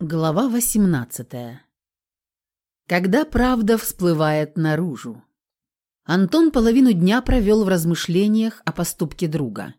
Глава 18. Когда правда всплывает наружу. Антон половину дня провел в размышлениях о поступке друга.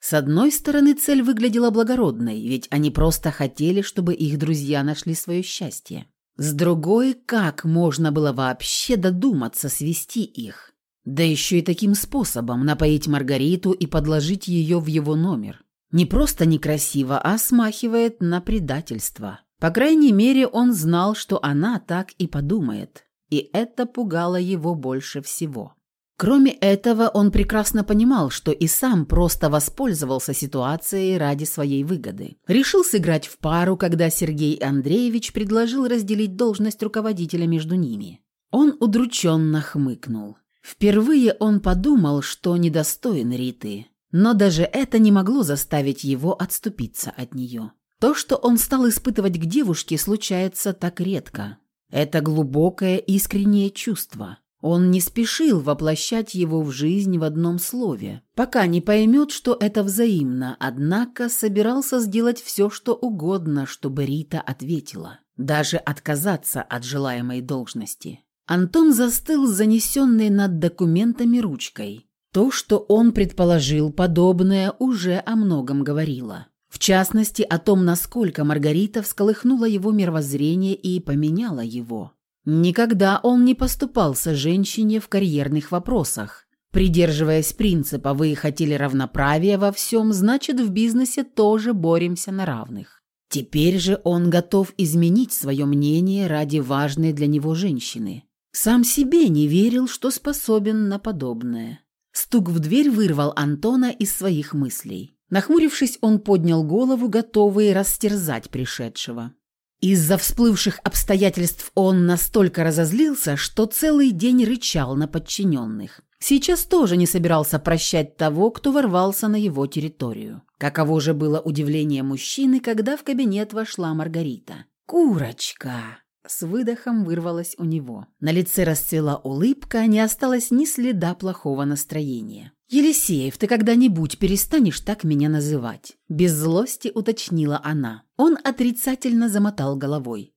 С одной стороны, цель выглядела благородной, ведь они просто хотели, чтобы их друзья нашли свое счастье. С другой, как можно было вообще додуматься свести их? Да еще и таким способом напоить Маргариту и подложить ее в его номер. Не просто некрасиво, а смахивает на предательство. По крайней мере, он знал, что она так и подумает, и это пугало его больше всего. Кроме этого, он прекрасно понимал, что и сам просто воспользовался ситуацией ради своей выгоды. Решил сыграть в пару, когда Сергей Андреевич предложил разделить должность руководителя между ними. Он удрученно хмыкнул. Впервые он подумал, что недостоин Риты, но даже это не могло заставить его отступиться от нее. То, что он стал испытывать к девушке, случается так редко. Это глубокое искреннее чувство. Он не спешил воплощать его в жизнь в одном слове, пока не поймет, что это взаимно, однако собирался сделать все, что угодно, чтобы Рита ответила, даже отказаться от желаемой должности. Антон застыл с занесенной над документами ручкой. То, что он предположил подобное, уже о многом говорило. Частности, о том, насколько Маргарита всколыхнула его мировоззрение и поменяла его. Никогда он не поступался женщине в карьерных вопросах. Придерживаясь принципа «вы хотели равноправия во всем, значит, в бизнесе тоже боремся на равных». Теперь же он готов изменить свое мнение ради важной для него женщины. Сам себе не верил, что способен на подобное. Стук в дверь вырвал Антона из своих мыслей. Нахмурившись, он поднял голову, готовый растерзать пришедшего. Из-за всплывших обстоятельств он настолько разозлился, что целый день рычал на подчиненных. Сейчас тоже не собирался прощать того, кто ворвался на его территорию. Каково же было удивление мужчины, когда в кабинет вошла Маргарита. «Курочка!» С выдохом вырвалась у него. На лице расцвела улыбка, не осталось ни следа плохого настроения. «Елисеев, ты когда-нибудь перестанешь так меня называть?» Без злости уточнила она. Он отрицательно замотал головой.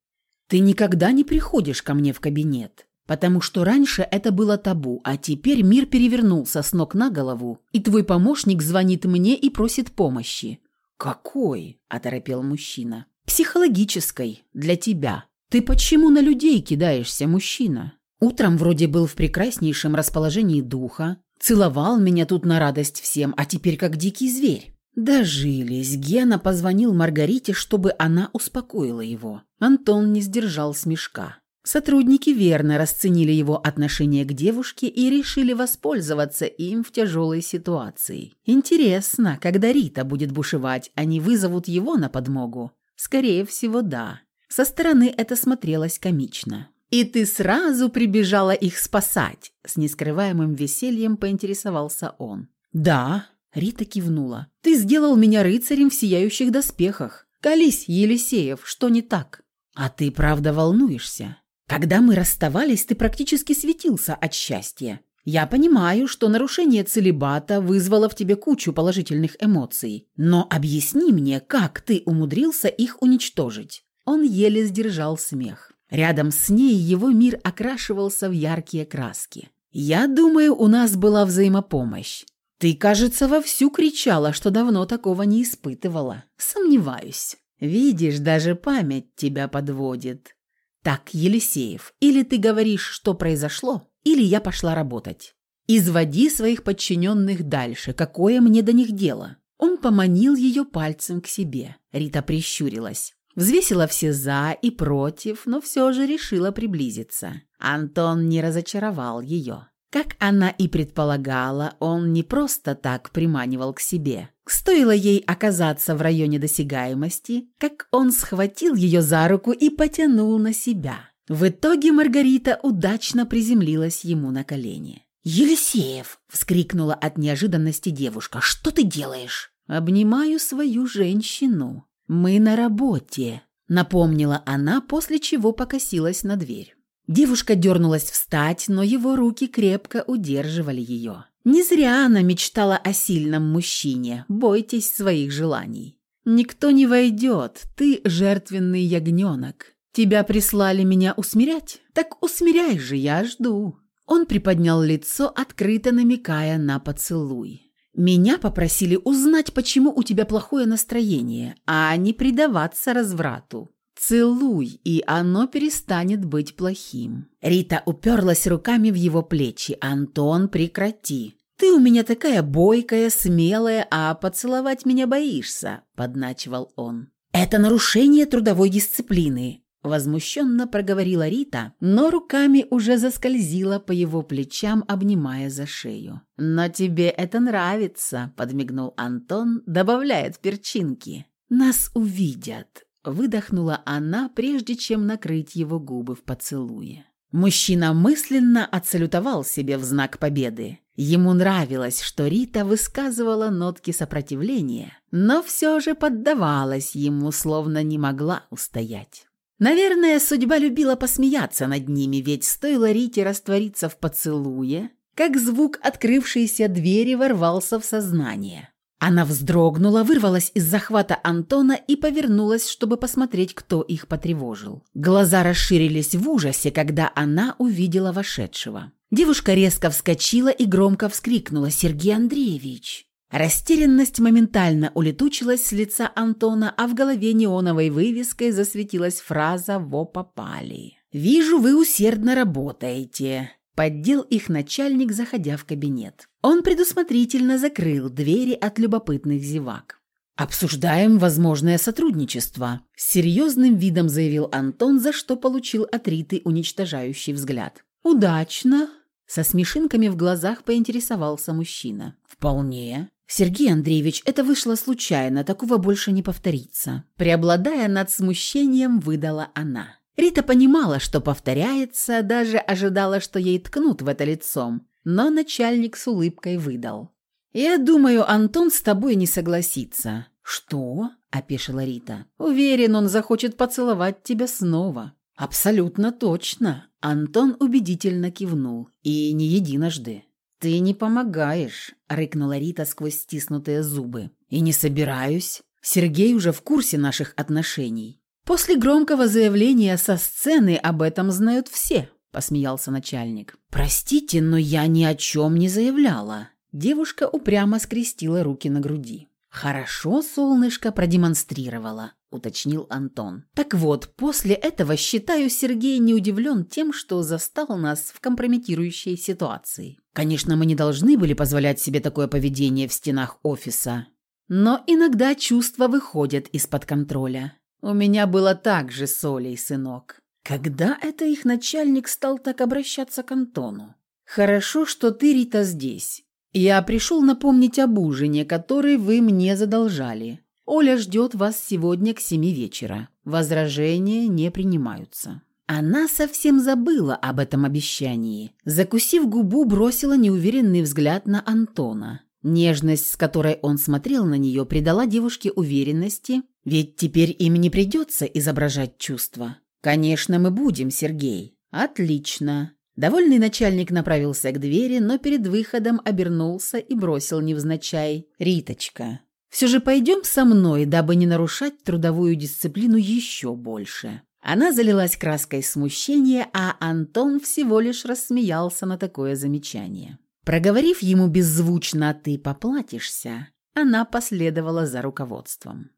«Ты никогда не приходишь ко мне в кабинет, потому что раньше это было табу, а теперь мир перевернулся с ног на голову, и твой помощник звонит мне и просит помощи». «Какой?» – оторопел мужчина. «Психологической, для тебя. Ты почему на людей кидаешься, мужчина?» Утром вроде был в прекраснейшем расположении духа, Целовал меня тут на радость всем, а теперь как дикий зверь. Дожились. Гена позвонил Маргарите, чтобы она успокоила его. Антон не сдержал смешка. Сотрудники верно расценили его отношение к девушке и решили воспользоваться им в тяжелой ситуации. Интересно, когда Рита будет бушевать, они вызовут его на подмогу? Скорее всего, да. Со стороны это смотрелось комично. «И ты сразу прибежала их спасать?» С нескрываемым весельем поинтересовался он. «Да», — Рита кивнула. «Ты сделал меня рыцарем в сияющих доспехах. Колись, Елисеев, что не так?» «А ты правда волнуешься? Когда мы расставались, ты практически светился от счастья. Я понимаю, что нарушение целебата вызвало в тебе кучу положительных эмоций, но объясни мне, как ты умудрился их уничтожить?» Он еле сдержал смех. Рядом с ней его мир окрашивался в яркие краски. «Я думаю, у нас была взаимопомощь. Ты, кажется, вовсю кричала, что давно такого не испытывала. Сомневаюсь. Видишь, даже память тебя подводит. Так, Елисеев, или ты говоришь, что произошло, или я пошла работать. Изводи своих подчиненных дальше, какое мне до них дело?» Он поманил ее пальцем к себе. Рита прищурилась. Взвесила все «за» и «против», но все же решила приблизиться. Антон не разочаровал ее. Как она и предполагала, он не просто так приманивал к себе. Стоило ей оказаться в районе досягаемости, как он схватил ее за руку и потянул на себя. В итоге Маргарита удачно приземлилась ему на колени. «Елисеев!» – вскрикнула от неожиданности девушка. «Что ты делаешь?» «Обнимаю свою женщину», «Мы на работе», — напомнила она, после чего покосилась на дверь. Девушка дернулась встать, но его руки крепко удерживали ее. Не зря она мечтала о сильном мужчине, бойтесь своих желаний. «Никто не войдет, ты жертвенный ягненок. Тебя прислали меня усмирять? Так усмиряй же, я жду». Он приподнял лицо, открыто намекая на поцелуй. «Меня попросили узнать, почему у тебя плохое настроение, а не предаваться разврату. Целуй, и оно перестанет быть плохим». Рита уперлась руками в его плечи. «Антон, прекрати. Ты у меня такая бойкая, смелая, а поцеловать меня боишься», – подначивал он. «Это нарушение трудовой дисциплины. Возмущенно проговорила Рита, но руками уже заскользила по его плечам, обнимая за шею. «Но тебе это нравится», — подмигнул Антон, добавляет перчинки. «Нас увидят», — выдохнула она, прежде чем накрыть его губы в поцелуе. Мужчина мысленно отсалютовал себе в знак победы. Ему нравилось, что Рита высказывала нотки сопротивления, но все же поддавалась ему, словно не могла устоять. Наверное, судьба любила посмеяться над ними, ведь стоило Рите раствориться в поцелуе, как звук открывшейся двери ворвался в сознание. Она вздрогнула, вырвалась из захвата Антона и повернулась, чтобы посмотреть, кто их потревожил. Глаза расширились в ужасе, когда она увидела вошедшего. Девушка резко вскочила и громко вскрикнула «Сергей Андреевич!». Растерянность моментально улетучилась с лица Антона, а в голове неоновой вывеской засветилась фраза «Во попали». «Вижу, вы усердно работаете», – поддел их начальник, заходя в кабинет. Он предусмотрительно закрыл двери от любопытных зевак. «Обсуждаем возможное сотрудничество», – серьезным видом заявил Антон, за что получил от Риты уничтожающий взгляд. «Удачно», – со смешинками в глазах поинтересовался мужчина. «Вполне», «Сергей Андреевич, это вышло случайно, такого больше не повторится». Преобладая над смущением, выдала она. Рита понимала, что повторяется, даже ожидала, что ей ткнут в это лицом, но начальник с улыбкой выдал. «Я думаю, Антон с тобой не согласится». «Что?» – опешила Рита. «Уверен, он захочет поцеловать тебя снова». «Абсолютно точно». Антон убедительно кивнул. «И не единожды». «Ты не помогаешь», — рыкнула Рита сквозь стиснутые зубы. «И не собираюсь. Сергей уже в курсе наших отношений. После громкого заявления со сцены об этом знают все», — посмеялся начальник. «Простите, но я ни о чем не заявляла». Девушка упрямо скрестила руки на груди. «Хорошо, солнышко продемонстрировала уточнил Антон. Так вот, после этого, считаю, Сергей не удивлен тем, что застал нас в компрометирующей ситуации. Конечно, мы не должны были позволять себе такое поведение в стенах офиса, но иногда чувства выходят из-под контроля. У меня было так же с Олей, сынок. Когда это их начальник стал так обращаться к Антону? Хорошо, что ты, Рита, здесь. Я пришел напомнить об ужине, который вы мне задолжали. Оля ждет вас сегодня к семи вечера. Возражения не принимаются». Она совсем забыла об этом обещании. Закусив губу, бросила неуверенный взгляд на Антона. Нежность, с которой он смотрел на нее, придала девушке уверенности, ведь теперь им не придется изображать чувства. «Конечно, мы будем, Сергей». «Отлично». Довольный начальник направился к двери, но перед выходом обернулся и бросил невзначай. «Риточка, все же пойдем со мной, дабы не нарушать трудовую дисциплину еще больше». Она залилась краской смущения, а Антон всего лишь рассмеялся на такое замечание. Проговорив ему беззвучно «ты поплатишься», она последовала за руководством.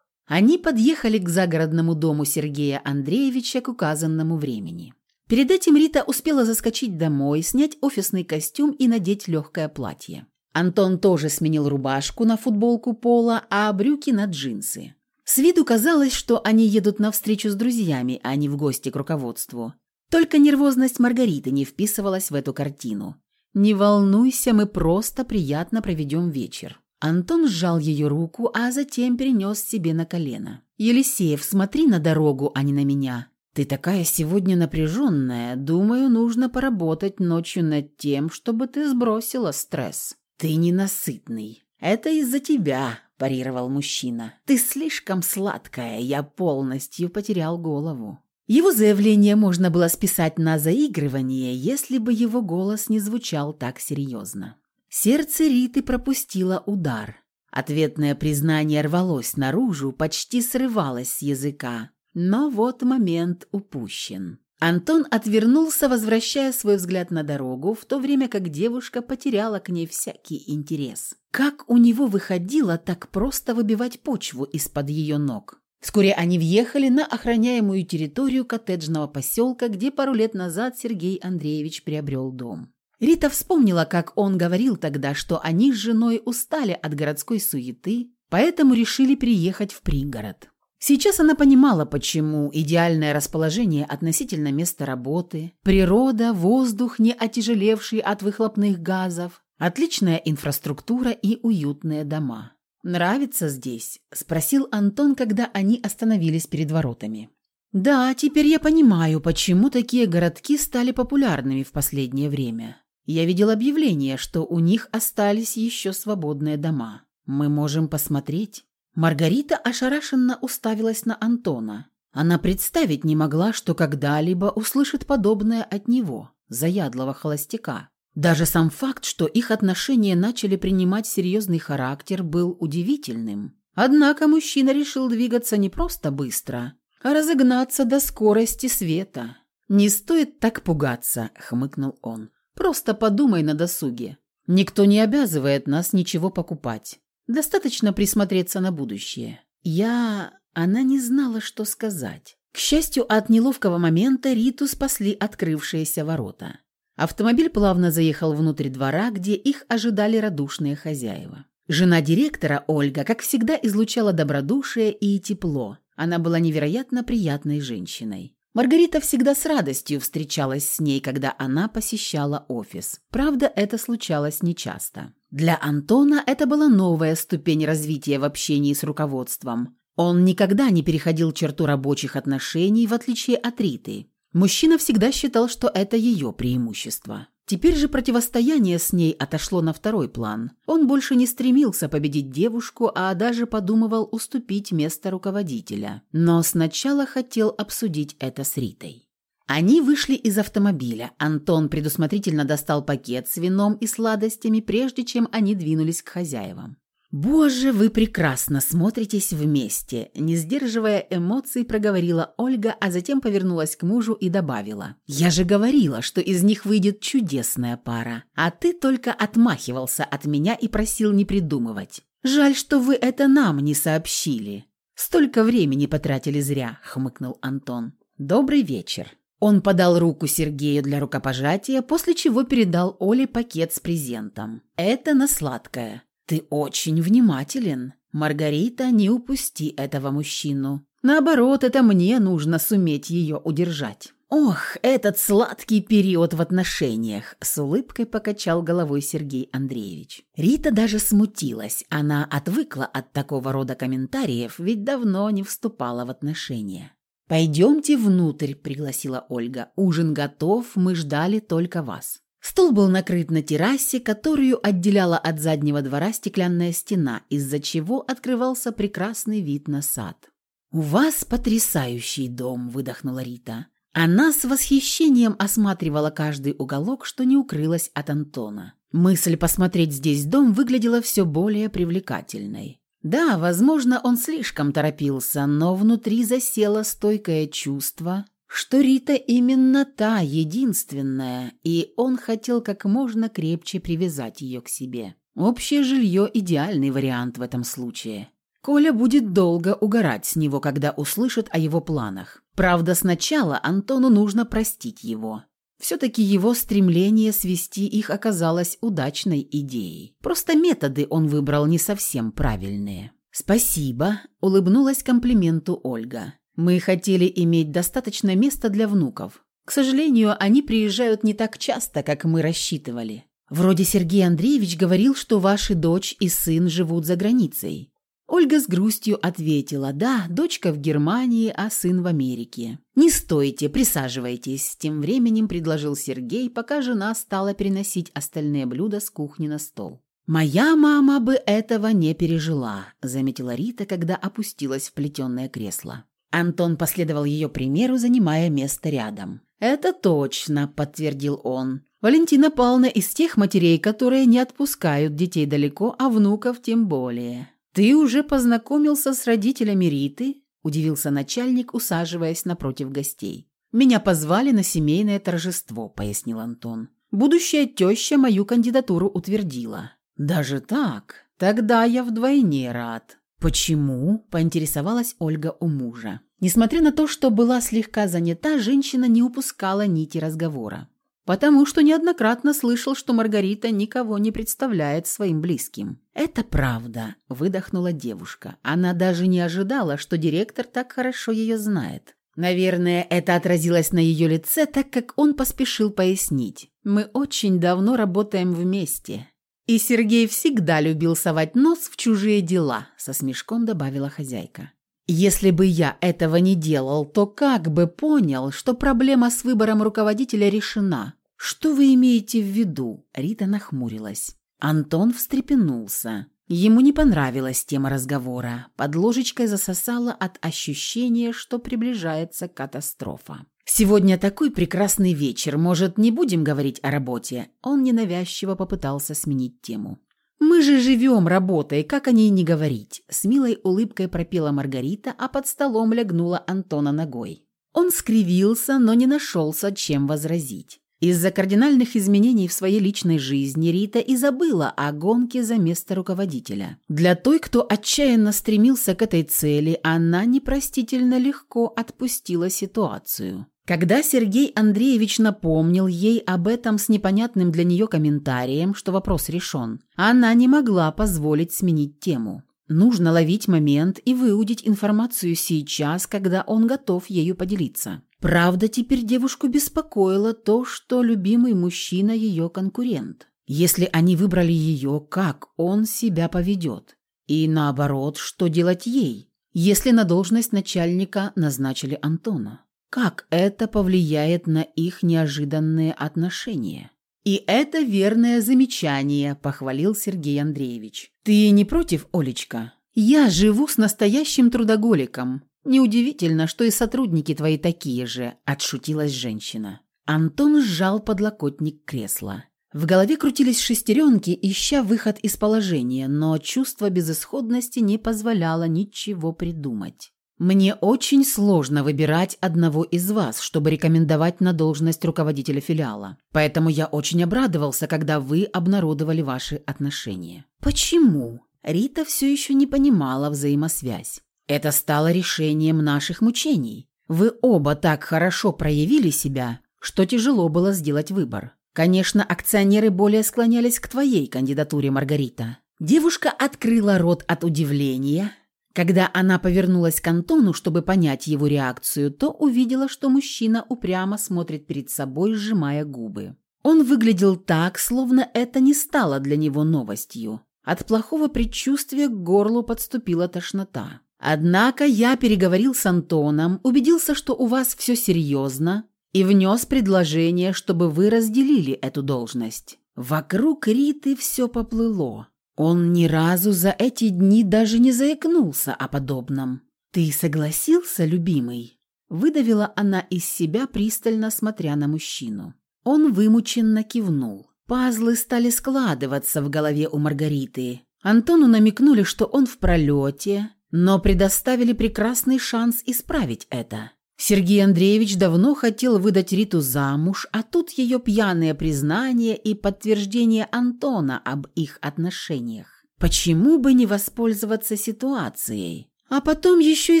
Они подъехали к загородному дому Сергея Андреевича к указанному времени. Перед этим Рита успела заскочить домой, снять офисный костюм и надеть легкое платье. Антон тоже сменил рубашку на футболку пола, а брюки на джинсы. С виду казалось, что они едут на встречу с друзьями, а не в гости к руководству. Только нервозность Маргариты не вписывалась в эту картину. «Не волнуйся, мы просто приятно проведем вечер». Антон сжал ее руку, а затем перенес себе на колено. «Елисеев, смотри на дорогу, а не на меня. Ты такая сегодня напряженная. Думаю, нужно поработать ночью над тем, чтобы ты сбросила стресс». «Ты ненасытный. Это из-за тебя», – парировал мужчина. «Ты слишком сладкая, я полностью потерял голову». Его заявление можно было списать на заигрывание, если бы его голос не звучал так серьезно. Сердце Риты пропустило удар. Ответное признание рвалось наружу, почти срывалось с языка. Но вот момент упущен. Антон отвернулся, возвращая свой взгляд на дорогу, в то время как девушка потеряла к ней всякий интерес. Как у него выходило так просто выбивать почву из-под ее ног? Вскоре они въехали на охраняемую территорию коттеджного поселка, где пару лет назад Сергей Андреевич приобрел дом. Рита вспомнила, как он говорил тогда, что они с женой устали от городской суеты, поэтому решили переехать в пригород. Сейчас она понимала, почему идеальное расположение относительно места работы, природа, воздух, не отяжелевший от выхлопных газов, отличная инфраструктура и уютные дома. «Нравится здесь?» – спросил Антон, когда они остановились перед воротами. «Да, теперь я понимаю, почему такие городки стали популярными в последнее время. Я видел объявление, что у них остались еще свободные дома. Мы можем посмотреть». Маргарита ошарашенно уставилась на Антона. Она представить не могла, что когда-либо услышит подобное от него, заядлого холостяка. Даже сам факт, что их отношения начали принимать серьезный характер, был удивительным. Однако мужчина решил двигаться не просто быстро, а разогнаться до скорости света. «Не стоит так пугаться», — хмыкнул он. «Просто подумай на досуге. Никто не обязывает нас ничего покупать. Достаточно присмотреться на будущее. Я... Она не знала, что сказать. К счастью, от неловкого момента Риту спасли открывшиеся ворота. Автомобиль плавно заехал внутрь двора, где их ожидали радушные хозяева. Жена директора, Ольга, как всегда, излучала добродушие и тепло. Она была невероятно приятной женщиной. Маргарита всегда с радостью встречалась с ней, когда она посещала офис. Правда, это случалось нечасто. Для Антона это была новая ступень развития в общении с руководством. Он никогда не переходил черту рабочих отношений, в отличие от Риты. Мужчина всегда считал, что это ее преимущество. Теперь же противостояние с ней отошло на второй план. Он больше не стремился победить девушку, а даже подумывал уступить место руководителя. Но сначала хотел обсудить это с Ритой. Они вышли из автомобиля. Антон предусмотрительно достал пакет с вином и сладостями, прежде чем они двинулись к хозяевам. «Боже, вы прекрасно смотритесь вместе!» Не сдерживая эмоций, проговорила Ольга, а затем повернулась к мужу и добавила. «Я же говорила, что из них выйдет чудесная пара, а ты только отмахивался от меня и просил не придумывать. Жаль, что вы это нам не сообщили. Столько времени потратили зря», — хмыкнул Антон. «Добрый вечер». Он подал руку Сергею для рукопожатия, после чего передал Оле пакет с презентом. «Это на сладкое. «Ты очень внимателен. Маргарита, не упусти этого мужчину. Наоборот, это мне нужно суметь ее удержать». «Ох, этот сладкий период в отношениях!» – с улыбкой покачал головой Сергей Андреевич. Рита даже смутилась. Она отвыкла от такого рода комментариев, ведь давно не вступала в отношения. «Пойдемте внутрь», – пригласила Ольга. «Ужин готов, мы ждали только вас». Стол был накрыт на террасе, которую отделяла от заднего двора стеклянная стена, из-за чего открывался прекрасный вид на сад. «У вас потрясающий дом», – выдохнула Рита. Она с восхищением осматривала каждый уголок, что не укрылась от Антона. Мысль посмотреть здесь дом выглядела все более привлекательной. Да, возможно, он слишком торопился, но внутри засело стойкое чувство, что Рита именно та, единственная, и он хотел как можно крепче привязать ее к себе. Общее жилье – идеальный вариант в этом случае. Коля будет долго угорать с него, когда услышит о его планах. Правда, сначала Антону нужно простить его. Все-таки его стремление свести их оказалось удачной идеей. Просто методы он выбрал не совсем правильные. «Спасибо», – улыбнулась комплименту Ольга. Мы хотели иметь достаточно места для внуков. К сожалению, они приезжают не так часто, как мы рассчитывали. Вроде Сергей Андреевич говорил, что ваши дочь и сын живут за границей. Ольга с грустью ответила, да, дочка в Германии, а сын в Америке. «Не стойте, присаживайтесь», – тем временем предложил Сергей, пока жена стала переносить остальные блюда с кухни на стол. «Моя мама бы этого не пережила», – заметила Рита, когда опустилась в плетеное кресло. Антон последовал ее примеру, занимая место рядом. «Это точно», – подтвердил он. Валентина Павловна из тех матерей, которые не отпускают детей далеко, а внуков тем более. Ты уже познакомился с родителями Риты? Удивился начальник, усаживаясь напротив гостей. Меня позвали на семейное торжество, пояснил Антон. Будущая теща мою кандидатуру утвердила. Даже так? Тогда я вдвойне рад. Почему? поинтересовалась Ольга у мужа. Несмотря на то, что была слегка занята, женщина не упускала нити разговора. Потому что неоднократно слышал, что Маргарита никого не представляет своим близким. «Это правда», – выдохнула девушка. Она даже не ожидала, что директор так хорошо ее знает. Наверное, это отразилось на ее лице, так как он поспешил пояснить. «Мы очень давно работаем вместе. И Сергей всегда любил совать нос в чужие дела», – со смешком добавила хозяйка. Если бы я этого не делал, то как бы понял, что проблема с выбором руководителя решена? Что вы имеете в виду? Рита нахмурилась. Антон встрепенулся. Ему не понравилась тема разговора. Под ложечкой засосало от ощущения, что приближается катастрофа. «Сегодня такой прекрасный вечер. Может, не будем говорить о работе?» Он ненавязчиво попытался сменить тему. «Мы же живем работой, как о ней не говорить?» С милой улыбкой пропела Маргарита, а под столом лягнула Антона ногой. Он скривился, но не нашелся, чем возразить. Из-за кардинальных изменений в своей личной жизни Рита и забыла о гонке за место руководителя. Для той, кто отчаянно стремился к этой цели, она непростительно легко отпустила ситуацию. Когда Сергей Андреевич напомнил ей об этом с непонятным для нее комментарием, что вопрос решен, она не могла позволить сменить тему. Нужно ловить момент и выудить информацию сейчас, когда он готов ею поделиться. Правда, теперь девушку беспокоило то, что любимый мужчина ее конкурент. Если они выбрали ее, как он себя поведет? И наоборот, что делать ей, если на должность начальника назначили Антона? как это повлияет на их неожиданные отношения. «И это верное замечание», – похвалил Сергей Андреевич. «Ты не против, Олечка? Я живу с настоящим трудоголиком. Неудивительно, что и сотрудники твои такие же», – отшутилась женщина. Антон сжал подлокотник кресла. В голове крутились шестеренки, ища выход из положения, но чувство безысходности не позволяло ничего придумать. Мне очень сложно выбирать одного из вас, чтобы рекомендовать на должность руководителя филиала. Поэтому я очень обрадовался, когда вы обнародовали ваши отношения. Почему? Рита все еще не понимала взаимосвязь. Это стало решением наших мучений. Вы оба так хорошо проявили себя, что тяжело было сделать выбор. Конечно, акционеры более склонялись к твоей кандидатуре, Маргарита. Девушка открыла рот от удивления, когда она повернулась к Антону, чтобы понять его реакцию, то увидела, что мужчина упрямо смотрит перед собой, сжимая губы. Он выглядел так, словно это не стало для него новостью. От плохого предчувствия к горлу подступила тошнота. Однако я переговорил с Антоном, убедился, что у вас все серьезно, и внес предложение, чтобы вы разделили эту должность. Вокруг Риты все поплыло. Он ни разу за эти дни даже не заикнулся о подобном. «Ты согласился, любимый?» Выдавила она из себя, пристально смотря на мужчину. Он вымученно кивнул. Пазлы стали складываться в голове у Маргариты. Антону намекнули, что он в пролете, но предоставили прекрасный шанс исправить это. Сергей Андреевич давно хотел выдать Риту замуж, а тут ее пьяное признание и подтверждение Антона об их отношениях. Почему бы не воспользоваться ситуацией? А потом еще и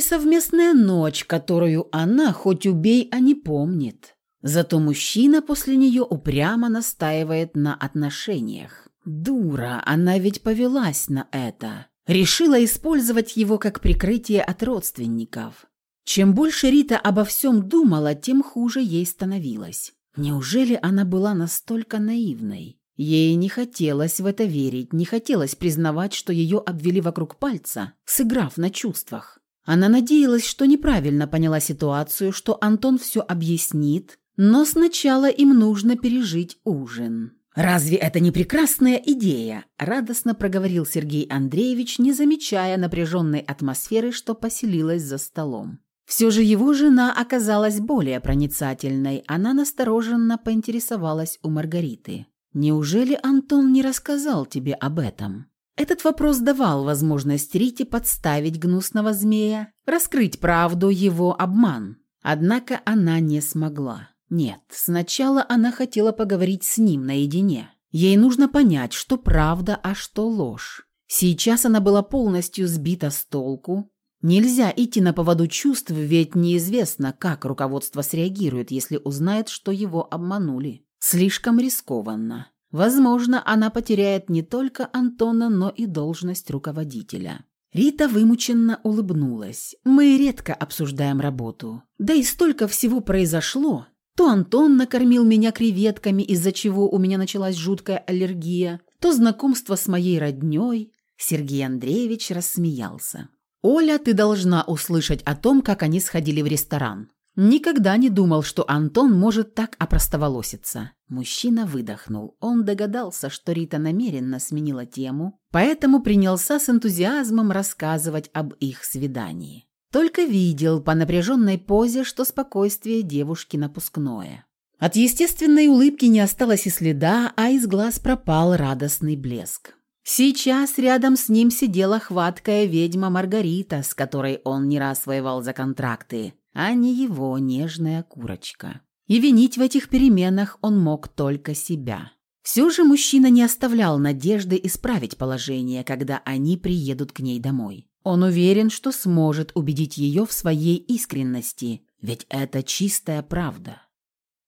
совместная ночь, которую она, хоть убей, а не помнит. Зато мужчина после нее упрямо настаивает на отношениях. Дура, она ведь повелась на это. Решила использовать его как прикрытие от родственников. Чем больше Рита обо всем думала, тем хуже ей становилось. Неужели она была настолько наивной? Ей не хотелось в это верить, не хотелось признавать, что ее обвели вокруг пальца, сыграв на чувствах. Она надеялась, что неправильно поняла ситуацию, что Антон все объяснит, но сначала им нужно пережить ужин. «Разве это не прекрасная идея?» – радостно проговорил Сергей Андреевич, не замечая напряженной атмосферы, что поселилась за столом. Все же его жена оказалась более проницательной. Она настороженно поинтересовалась у Маргариты. «Неужели Антон не рассказал тебе об этом?» Этот вопрос давал возможность Рите подставить гнусного змея, раскрыть правду его обман. Однако она не смогла. Нет, сначала она хотела поговорить с ним наедине. Ей нужно понять, что правда, а что ложь. Сейчас она была полностью сбита с толку. Нельзя идти на поводу чувств, ведь неизвестно, как руководство среагирует, если узнает, что его обманули. Слишком рискованно. Возможно, она потеряет не только Антона, но и должность руководителя. Рита вымученно улыбнулась. «Мы редко обсуждаем работу. Да и столько всего произошло. То Антон накормил меня креветками, из-за чего у меня началась жуткая аллергия, то знакомство с моей роднёй». Сергей Андреевич рассмеялся. «Оля, ты должна услышать о том, как они сходили в ресторан. Никогда не думал, что Антон может так опростоволоситься. Мужчина выдохнул. Он догадался, что Рита намеренно сменила тему, поэтому принялся с энтузиазмом рассказывать об их свидании. Только видел по напряженной позе, что спокойствие девушки напускное. От естественной улыбки не осталось и следа, а из глаз пропал радостный блеск. Сейчас рядом с ним сидела хваткая ведьма Маргарита, с которой он не раз воевал за контракты, а не его нежная курочка. И винить в этих переменах он мог только себя. Все же мужчина не оставлял надежды исправить положение, когда они приедут к ней домой. Он уверен, что сможет убедить ее в своей искренности, ведь это чистая правда.